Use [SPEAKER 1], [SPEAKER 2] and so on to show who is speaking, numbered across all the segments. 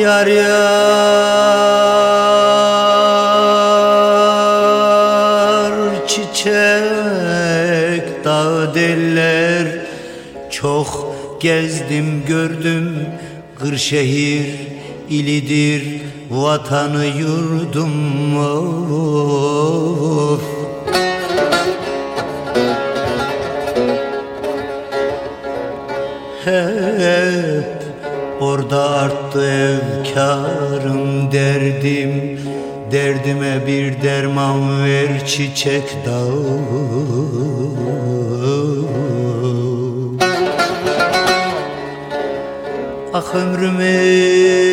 [SPEAKER 1] Yar yar. Çiçek dağ deller Çok gezdim gördüm. Kırşehir ilidir. Vatanı yurdum of arttı evkarım derdim. Derdime bir derman ver çiçek dağı. Ah ömrümü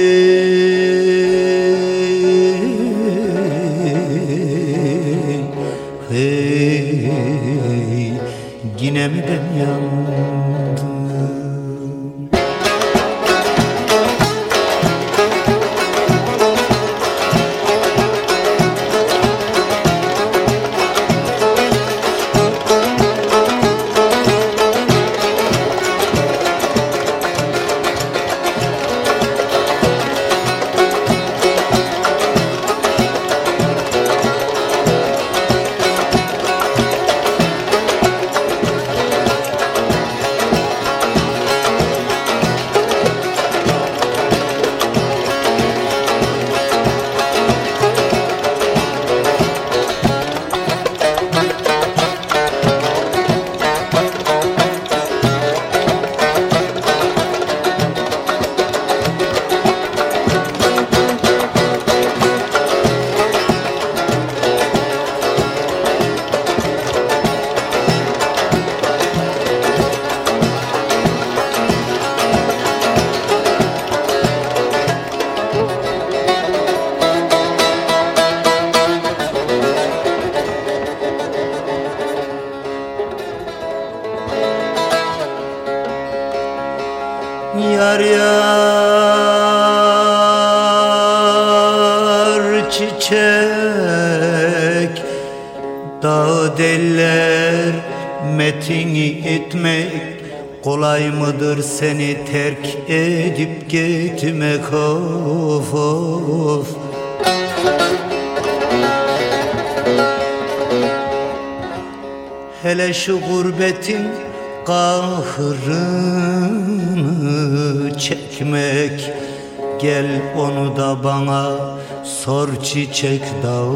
[SPEAKER 1] çiçek Dağ deller metini etmek Kolay mıdır seni terk edip gitmek? Of of. Hele şu gurbetin kahrını çekmek. Gel onu da bana sor çiçek dağı